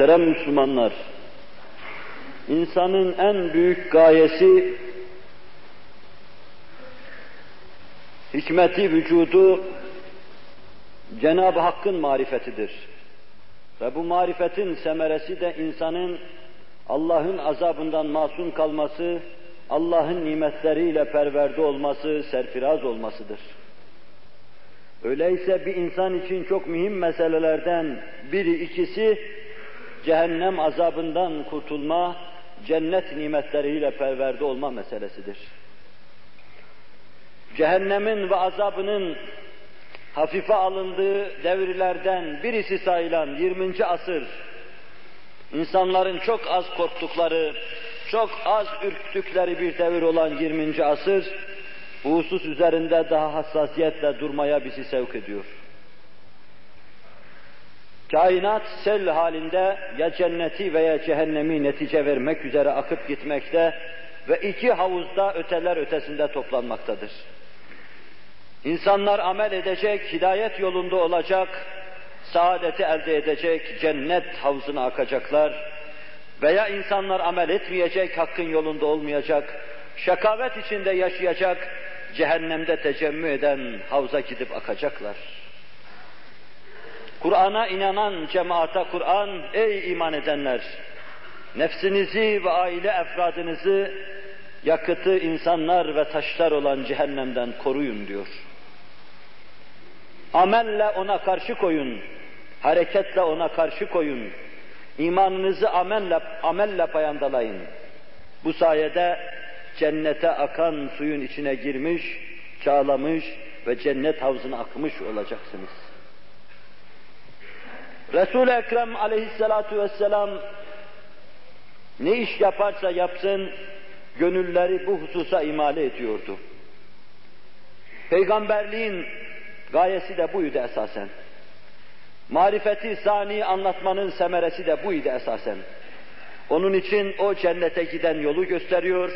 Muhterem Müslümanlar, insanın en büyük gayesi, hikmeti vücudu Cenab-ı Hakk'ın marifetidir. Ve bu marifetin semeresi de insanın Allah'ın azabından masum kalması, Allah'ın nimetleriyle perverde olması, serfiraz olmasıdır. Öyleyse bir insan için çok mühim meselelerden biri ikisi cehennem azabından kurtulma, cennet nimetleriyle perverde olma meselesidir. Cehennemin ve azabının hafife alındığı devirlerden birisi sayılan 20. asır, insanların çok az korktukları, çok az ürktükleri bir devir olan 20. asır, bu husus üzerinde daha hassasiyetle durmaya bizi sevk ediyor. Kainat sel halinde ya cenneti veya cehennemi netice vermek üzere akıp gitmekte ve iki havuzda öteler ötesinde toplanmaktadır. İnsanlar amel edecek, hidayet yolunda olacak, saadeti elde edecek, cennet havuzuna akacaklar veya insanlar amel etmeyecek, hakkın yolunda olmayacak, şakavet içinde yaşayacak, cehennemde tecemmü eden havza gidip akacaklar. Kur'an'a inanan cemaata Kur'an, ey iman edenler, nefsinizi ve aile efradınızı yakıtı insanlar ve taşlar olan cehennemden koruyun diyor. Amelle ona karşı koyun, hareketle ona karşı koyun, imanınızı amelle, amelle payandalayın. Bu sayede cennete akan suyun içine girmiş, çağlamış ve cennet havzına akmış olacaksınız. Resul-i Ekrem aleyhissalatu vesselam ne iş yaparsa yapsın, gönülleri bu hususa imale ediyordu. Peygamberliğin gayesi de buydu esasen. Marifeti sani anlatmanın semeresi de buydu esasen. Onun için o cennete giden yolu gösteriyor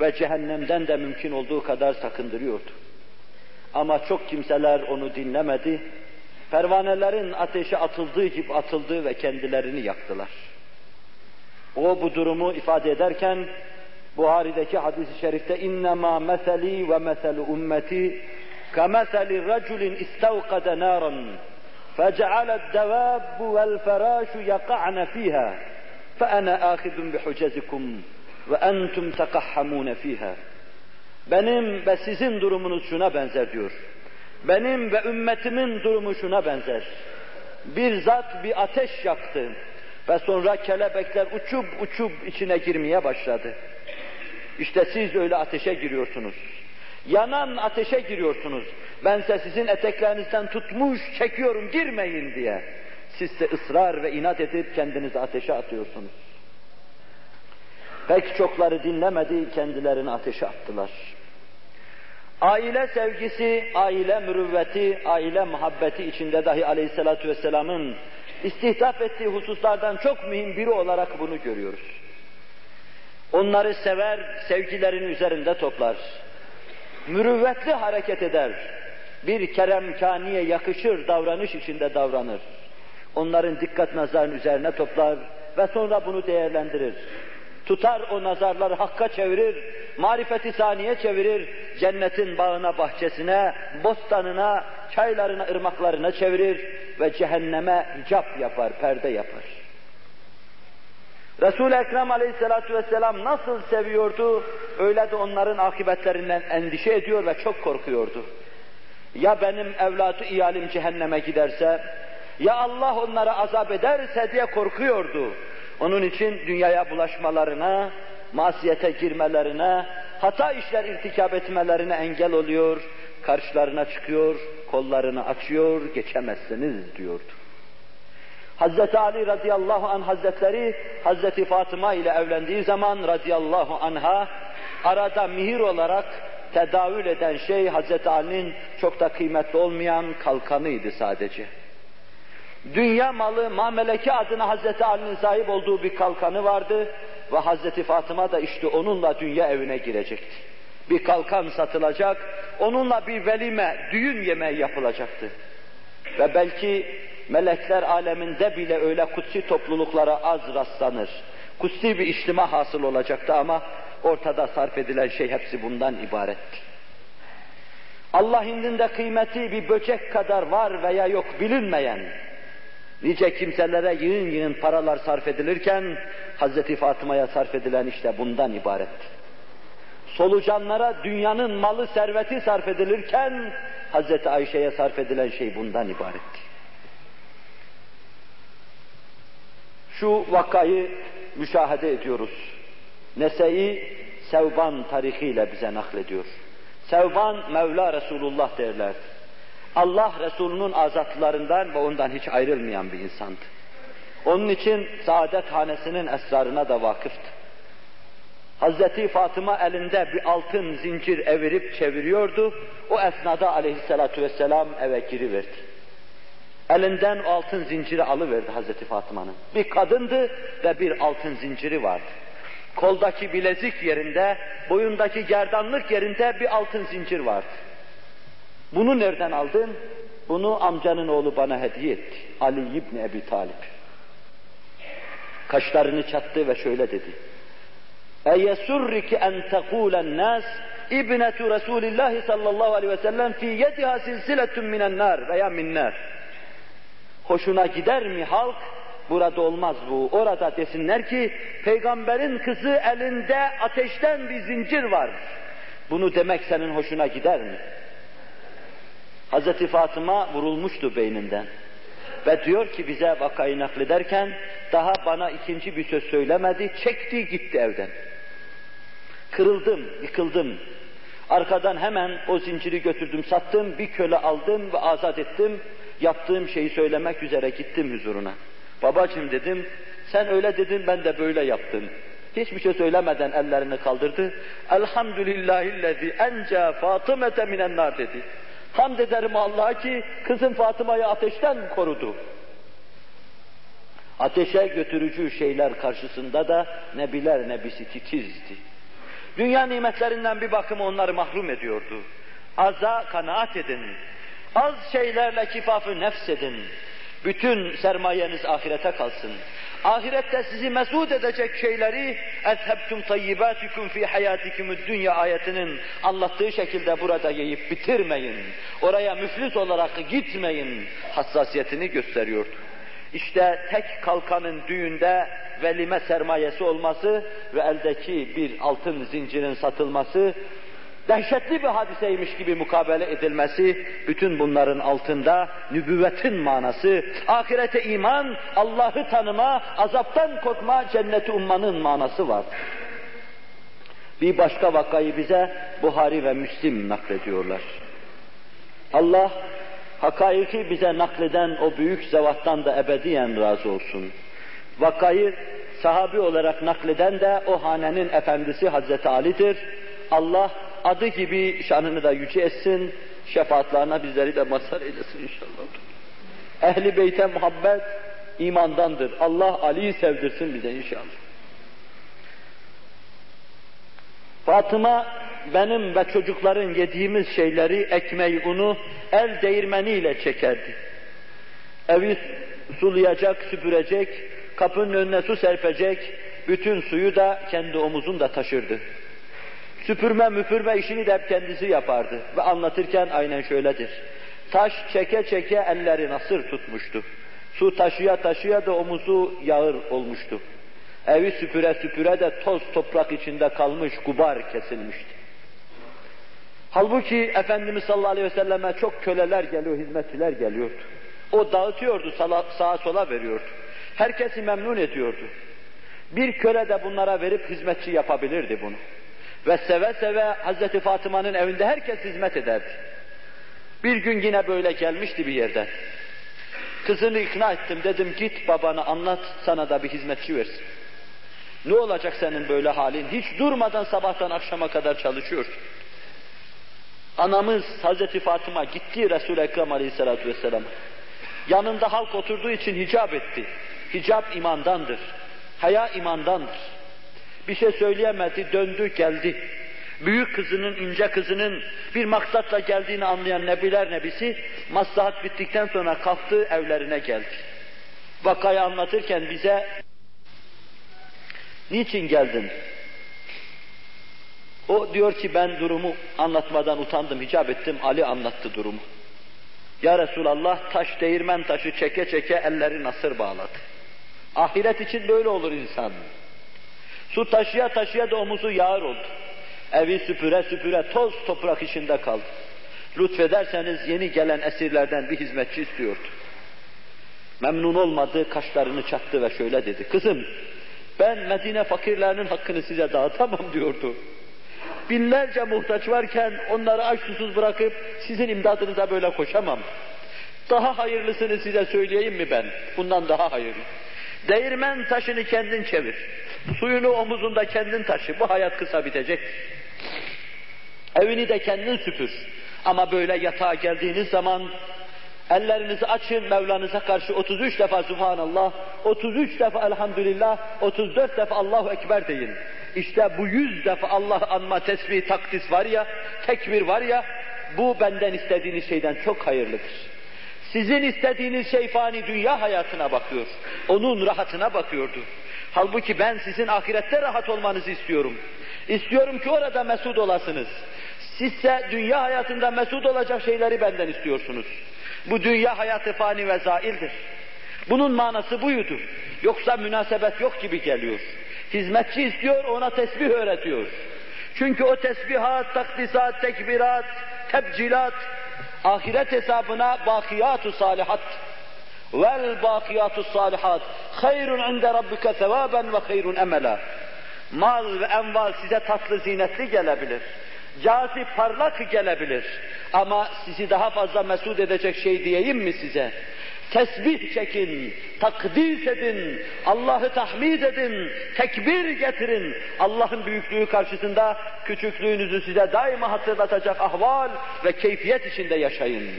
ve cehennemden de mümkün olduğu kadar sakındırıyordu. Ama çok kimseler onu dinlemedi Pervanelerin ateşe atıldığı gibi atıldı ve kendilerini yaktılar. O bu durumu ifade ederken Buhari'deki hadis-i şerifte innema meseli ve meselu ummeti كمثل رجل استوقد نارا فجعل الدواب والفراش يقعن فيها فأنا آخذ بحجزكم وأنتم تقحمون فيها Benim ve sizin durumunuz şuna benzer diyor. Benim ve ümmetimin durumu şuna benzer. Bir zat bir ateş yaktı ve sonra kelebekler uçup uçup içine girmeye başladı. İşte siz öyle ateşe giriyorsunuz. Yanan ateşe giriyorsunuz. Bense sizin eteklerinizden tutmuş çekiyorum girmeyin diye. Siz de ısrar ve inat edip kendinizi ateşe atıyorsunuz. Pek çokları dinlemedi, kendilerini ateşe attılar. Aile sevgisi, aile mürüvveti, aile muhabbeti içinde dahi aleyhissalatü vesselamın istihdaf ettiği hususlardan çok mühim biri olarak bunu görüyoruz. Onları sever, sevgilerin üzerinde toplar. Mürüvvetli hareket eder. Bir keremkaniye yakışır davranış içinde davranır. Onların dikkat nazarının üzerine toplar ve sonra bunu değerlendirir. Tutar o nazarları hakka çevirir, marifeti saniye çevirir, cennetin bağına, bahçesine, bostanına, çaylarına, ırmaklarına çevirir ve cehenneme hicap yapar, perde yapar. Resul-i Ekrem aleyhissalatu vesselam nasıl seviyordu, öyle de onların akıbetlerinden endişe ediyor ve çok korkuyordu. Ya benim evlatı iyalim cehenneme giderse, ya Allah onları azap ederse diye korkuyordu. Onun için dünyaya bulaşmalarına, masiyete girmelerine, hata işler irtikap etmelerine engel oluyor, karşılarına çıkıyor, kollarını açıyor, geçemezsiniz diyordu. Hazreti Ali radıyallahu anh hazretleri Hazreti Fatıma ile evlendiği zaman radıyallahu anha arada mihir olarak tedavül eden şey Hazreti Ali'nin çok da kıymetli olmayan kalkanıydı sadece. Dünya malı mameleki adına Hazreti Ali'nin sahip olduğu bir kalkanı vardı ve Hazreti Fatıma da işte onunla dünya evine girecekti. Bir kalkan satılacak, onunla bir velime, düğün yemeği yapılacaktı. Ve belki Melekler aleminde bile öyle kutsi topluluklara az rastlanır. Kutsi bir iştima hasıl olacaktı ama ortada sarf edilen şey hepsi bundan ibaretti. Allah indinde kıymeti bir böcek kadar var veya yok bilinmeyen, nice kimselere yığın yığın paralar sarf edilirken, Hz. Fatıma'ya sarf edilen işte bundan ibaretti. Solucanlara dünyanın malı serveti sarf edilirken, Hz. Ayşe'ye sarf edilen şey bundan ibaretti. Şu vakayı müşahede ediyoruz. Nese'yi Sevban tarihiyle bize naklediyor. Sevban Mevla Resulullah derlerdi. Allah Resulünün azatlarından ve ondan hiç ayrılmayan bir insandı. Onun için saadet hanesinin esrarına da vakıftı. Hazreti Fatıma elinde bir altın zincir evirip çeviriyordu. O esnada aleyhissalatu vesselam eve giriverdi. Elinden o altın zinciri alıverdi Hazreti Fatıma'nın. Bir kadındı ve bir altın zinciri vardı. Koldaki bilezik yerinde, boyundaki gerdanlık yerinde bir altın zincir vardı. Bunu nereden aldın? Bunu amcanın oğlu bana hediye etti. Ali İbni Ebi Talip. Kaşlarını çattı ve şöyle dedi. اَيَسُرِّكِ اَنْ تَقُولَ النَّاسِ İbnetu Resulillah sallallahu aleyhi ve sellem fi yediha silsiletun minen nar veya minnar. Hoşuna gider mi halk? Burada olmaz bu. Orada desinler ki peygamberin kızı elinde ateşten bir zincir var. Bunu demek senin hoşuna gider mi? Hazreti Fatıma vurulmuştu beyninden. Ve diyor ki bize vakayı naklederken daha bana ikinci bir söz söylemedi, çekti gitti evden. Kırıldım, yıkıldım. Arkadan hemen o zinciri götürdüm, sattım, bir köle aldım ve azat ettim. Yaptığım şeyi söylemek üzere gittim huzuruna. Babacım dedim, sen öyle dedin ben de böyle yaptım. Hiçbir şey söylemeden ellerini kaldırdı. Elhamdülillahillezî enca Fatımete minen nar dedi. Hamd ederim Allah'a ki kızım Fatıma'yı ateşten korudu. Ateşe götürücü şeyler karşısında da nebiler nebisi titizdi. Dünya nimetlerinden bir bakıma onları mahrum ediyordu. Aza kanaat edin. Az şeylerle kifafı nefs edin. Bütün sermayeniz ahirete kalsın. Ahirette sizi mesut edecek şeyleri اَذْهَبْتُمْ طَيِّبَاتِكُمْ فِي حَيَاتِكُمُ dünya ayetinin anlattığı şekilde burada yiyip bitirmeyin. Oraya müflis olarak gitmeyin. Hassasiyetini gösteriyordu. İşte tek kalkanın düğünde velime sermayesi olması ve eldeki bir altın zincirin satılması dehşetli bir hadiseymiş gibi mukabele edilmesi, bütün bunların altında nübüvvetin manası, ahirete iman, Allah'ı tanıma, azaptan korkma, cenneti ummanın manası var. Bir başka vakayı bize Buhari ve Müslim naklediyorlar. Allah hakaiki bize nakleden o büyük zevattan da ebediyen razı olsun. Vakayı sahabi olarak nakleden de o hanenin efendisi Hazreti Ali'dir. Allah adı gibi şanını da yüce etsin, şefaatlerine bizleri de mazhar eylesin inşallah. Ehli beyte muhabbet imandandır. Allah Ali'yi sevdirsin bize inşallah. Fatıma benim ve çocukların yediğimiz şeyleri, ekmeği, unu el değirmeniyle çekerdi. Evi sulayacak, süpürecek, kapının önüne su serpecek, bütün suyu da kendi omuzunda taşırdı. Süpürme müpürme işini de hep kendisi yapardı. Ve anlatırken aynen şöyledir. Taş çeke çeke elleri nasır tutmuştu. Su taşıya taşıya da omuzu yağır olmuştu. Evi süpüre süpüre de toz toprak içinde kalmış, gubar kesilmişti. Halbuki Efendimiz sallallahu aleyhi ve selleme çok köleler geliyor, hizmetçiler geliyordu. O dağıtıyordu, sağa sola veriyordu. Herkesi memnun ediyordu. Bir köle de bunlara verip hizmetçi yapabilirdi bunu. Ve seve seve Hazreti Fatıma'nın evinde herkes hizmet ederdi. Bir gün yine böyle gelmişti bir yerden. Kızını ikna ettim dedim git babana anlat sana da bir hizmetçi versin. Ne olacak senin böyle halin? Hiç durmadan sabahtan akşama kadar çalışıyorsun. Anamız Hazreti Fatıma gitti Resul-i Ekrem Aleyhisselatü Vesselam. Yanında halk oturduğu için hicap etti. Hicap imandandır. Haya imandandır. Bir şey söyleyemedi, döndü geldi. Büyük kızının, ince kızının bir maksatla geldiğini anlayan Nebiler Nebisi, maslahat bittikten sonra kalktı, evlerine geldi. Vakayı anlatırken bize, niçin geldin? O diyor ki ben durumu anlatmadan utandım, hicap ettim, Ali anlattı durumu. Ya Resulallah taş değirmen taşı çeke çeke elleri nasır bağladı. Ahiret için böyle olur insan. Su taşıya taşıya da omuzu yağır oldu. Evi süpüre süpüre toz toprak içinde kaldı. Lütfederseniz yeni gelen esirlerden bir hizmetçi istiyordu. Memnun olmadı, kaşlarını çattı ve şöyle dedi. Kızım, ben Medine fakirlerinin hakkını size dağıtamam diyordu. Binlerce muhtaç varken onları aç susuz bırakıp sizin imdadınıza böyle koşamam. Daha hayırlısını size söyleyeyim mi ben? Bundan daha hayırlı. Değirmen taşını kendin çevir. Suyunu omuzunda kendin taşı. Bu hayat kısa bitecek. Evini de kendin süpür. Ama böyle yatağa geldiğiniz zaman ellerinizi açın Mevlanıza karşı 33 defa Subhanallah, 33 defa Elhamdülillah, 34 defa Allahu Ekber deyin. İşte bu yüz defa Allah anma, tesbih, takdis var ya, tekbir var ya, bu benden istediğiniz şeyden çok hayırlıdır. Sizin istediğiniz şey fani dünya hayatına bakıyor. Onun rahatına bakıyordu. Halbuki ben sizin ahirette rahat olmanızı istiyorum. İstiyorum ki orada mesut olasınız. Sizse dünya hayatında mesut olacak şeyleri benden istiyorsunuz. Bu dünya hayatı fani ve zaildir. Bunun manası buydu. Yoksa münasebet yok gibi geliyor. Hizmetçi istiyor, ona tesbih öğretiyor. Çünkü o tesbihat, takdisat, tekbirat, tebcilat, ahiret hesabına bakiyatu salihat. Vel bakiyatu salihat. Hayrun inde rabbike sevaben ve hayrun emela. Mal ve enval size tatlı zinetli gelebilir. Cazip parlak gelebilir. Ama sizi daha fazla mesut edecek şey diyeyim mi size? Tesbih çekin, takdis edin, Allah'ı tahmid edin, tekbir getirin. Allah'ın büyüklüğü karşısında küçüklüğünüzü size daima hatırlatacak ahval ve keyfiyet içinde yaşayın.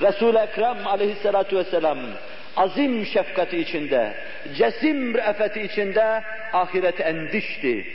Resul-i Ekrem aleyhissalatu vesselam azim şefkati içinde, cesim re'feti içinde ahiret endişti.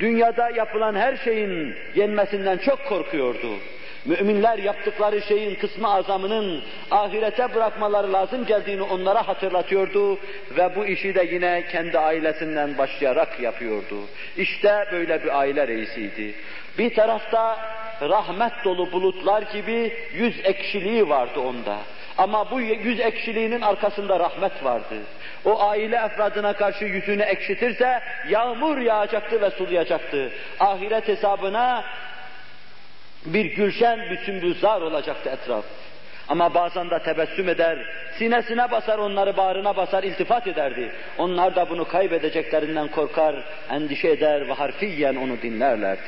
Dünyada yapılan her şeyin yenmesinden çok korkuyordu. Müminler yaptıkları şeyin kısmı azamının ahirete bırakmaları lazım geldiğini onlara hatırlatıyordu ve bu işi de yine kendi ailesinden başlayarak yapıyordu. İşte böyle bir aile reisiydi. Bir tarafta rahmet dolu bulutlar gibi yüz ekşiliği vardı onda. Ama bu yüz ekşiliğinin arkasında rahmet vardı. O aile efradına karşı yüzünü ekşitirse yağmur yağacaktı ve sulayacaktı. Ahiret hesabına bir gülşen bütün büzar olacaktı etraf. Ama bazen de tebessüm eder, sinesine basar onları bağrına basar, iltifat ederdi. Onlar da bunu kaybedeceklerinden korkar, endişe eder ve harfiyen onu dinlerlerdi.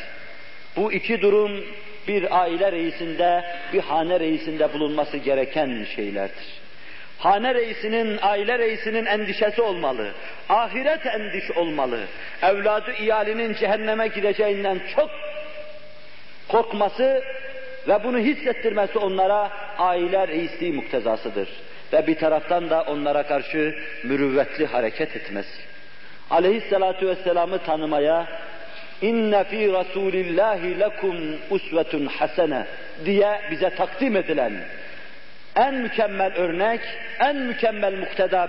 Bu iki durum bir aile reisinde, bir hane reisinde bulunması gereken şeylerdir. Hane reisinin, aile reisinin endişesi olmalı. Ahiret endiş olmalı. Evladı iyalinin cehenneme gideceğinden çok korkması ve bunu hissettirmesi onlara aile reisliği muktezasıdır. Ve bir taraftan da onlara karşı mürüvvetli hareket etmesi. Aleyhissalatu vesselam'ı tanımaya inne fi rasulillahi lekum usvetun hasene diye bize takdim edilen en mükemmel örnek, en mükemmel mukteda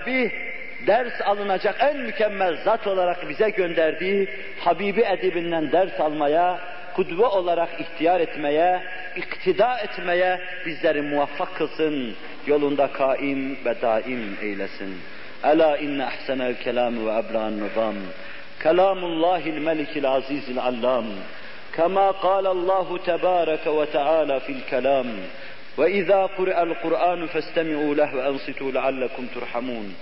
ders alınacak en mükemmel zat olarak bize gönderdiği Habibi edibinden ders almaya, kudve olarak ihtiyar etmeye, iktida etmeye bizleri muvaffak kılsın, yolunda kaim ve daim eylesin. Ela inne ahsenel kelam ve ebla'n nizam. Kelamullahil melikil azizil allam. كما قال الله تبارك وتعالى في الكلام وإذا قرأ القرآن فاستمعوا له وأنصتوا لعلكم ترحمون